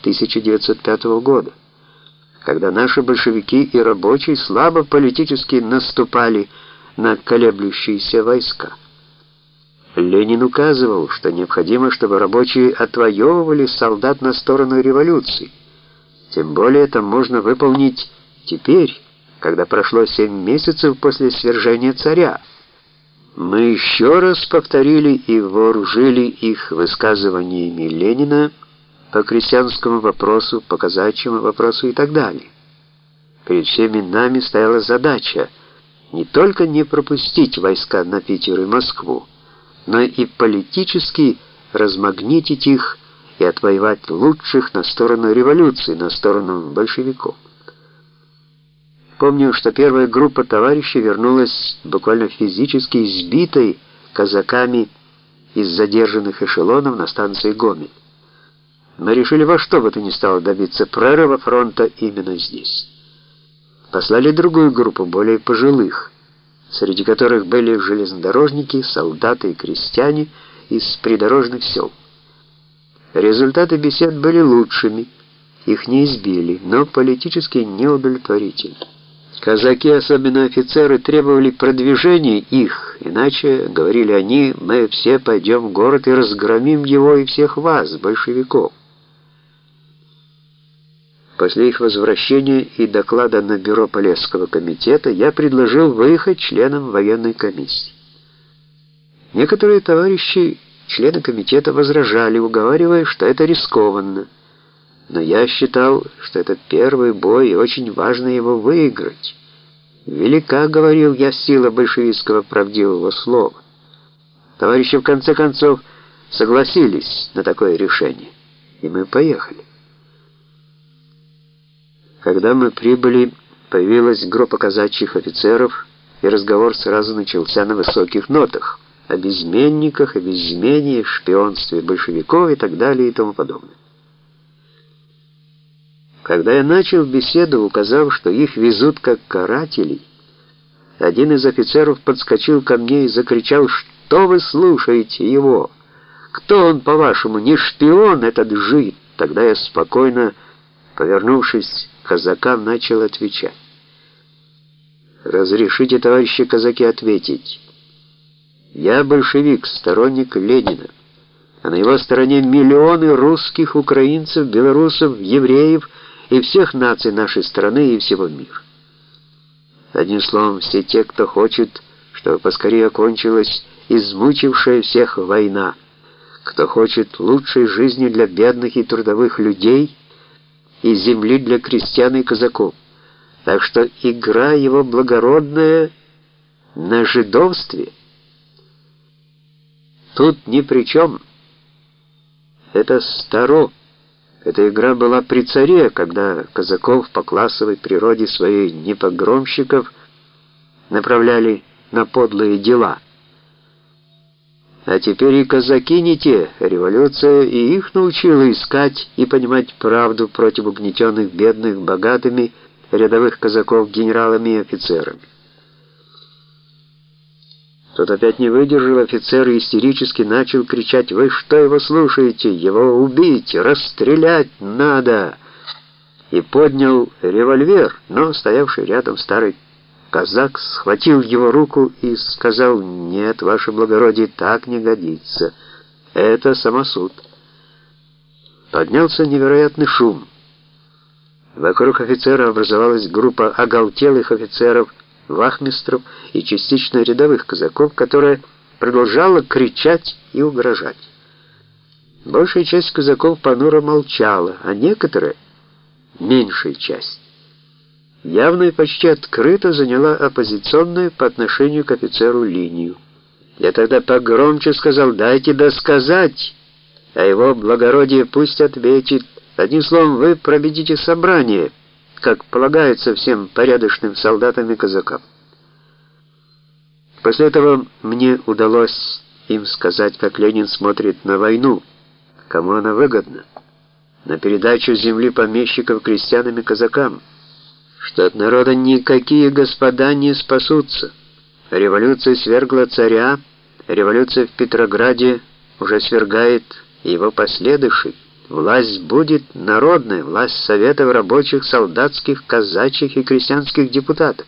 1905 года, когда наши большевики и рабочие слабо политически наступали на колеблющиеся войска. Ленин указывал, что необходимо, чтобы рабочие отвоевывали солдат на сторону революции. Тем более это можно выполнить теперь, когда прошло семь месяцев после свержения царя. Мы еще раз повторили и вооружили их высказываниями Ленина по крестьянскому вопросу, по казачьему вопросу и так далее. Перед всеми нами стояла задача не только не пропустить войска на Питер и Москву, но и политически размагнитить их и отвоевать лучших на сторону революции, на сторону большевиков. Помню, что первая группа товарищей вернулась буквально физически избитой казаками из задержанных эшелонов на станции Гомель. Мы решили во что бы то ни стало добиться прорыва фронта именно здесь. Послали другую группу, более пожилых, среди которых были железнодорожники, солдаты и крестьяне из придорожных сел. Результаты бесед были лучшими, их не избили, но политически неудовлетворительны. Казаки, особенно офицеры, требовали продвижения их, иначе, говорили они, мы все пойдем в город и разгромим его и всех вас, большевиков. После их возвращения и доклада на бюро Полесского комитета я предложил выехать членам военной комиссии. Некоторые товарищи, члены комитета, возражали, уговаривая, что это рискованно. Но я считал, что это первый бой, и очень важно его выиграть. Велика, говорил я, сила большевистского правдивого слова. Товарищи в конце концов согласились на такое решение, и мы поехали. Когда мы прибыли, появилась группа казачьих офицеров, и разговор сразу начался на высоких нотах о безменниках, о безмене, шпионстве большевиков и так далее и тому подобное. Когда я начал беседу, указав, что их везут как карателей, один из офицеров подскочил ко мне и закричал, «Что вы слушаете его? Кто он, по-вашему, не шпион этот жид?» Тогда я спокойно, повернувшись к казакам, начал отвечать. «Разрешите, товарищи казаки, ответить. Я большевик, сторонник Ленина, а на его стороне миллионы русских, украинцев, белорусов, евреев, и всех наций нашей страны и всего мира. Одним словом, все те, кто хочет, чтобы поскорее окончилась измучившая всех война, кто хочет лучшей жизни для бедных и трудовых людей и земли для крестьян и казаков. Так что игра его благородная на жидовстве тут ни при чем. Это старо. Эта игра была при царе, когда казаков по классовой природе своей непогромщиков направляли на подлые дела. А теперь и казаки не те, революция и их научила искать и понимать правду против угнетенных бедных богатыми рядовых казаков генералами и офицерами. Тут опять не выдержал офицер и истерически начал кричать, «Вы что его слушаете? Его убить, расстрелять надо!» И поднял револьвер, но стоявший рядом старый казак схватил его руку и сказал, «Нет, ваше благородие, так не годится. Это самосуд». Поднялся невероятный шум. Вокруг офицера образовалась группа оголтелых офицеров, вахмистров и частично рядовых казаков, которая продолжала кричать и угрожать. Большая часть казаков понуро молчала, а некоторые, меньшая часть, явно и почти открыто заняла оппозиционную по отношению к офицеру линию. Я тогда погромче сказал «дайте досказать», а его благородие пусть ответит. Одним словом, вы проведите собрание как полагается всем порядочным солдатам и казакам. После этого мне удалось им сказать, как Ленин смотрит на войну, кому она выгодна, на передачу земли помещиков крестьянам и казакам, что от народа никакие господа не спасутся. Революция свергла царя, революция в Петрограде уже свергает его последующий. Власть будет народная, власть советов рабочих, солдатских, казачьих и крестьянских депутатов.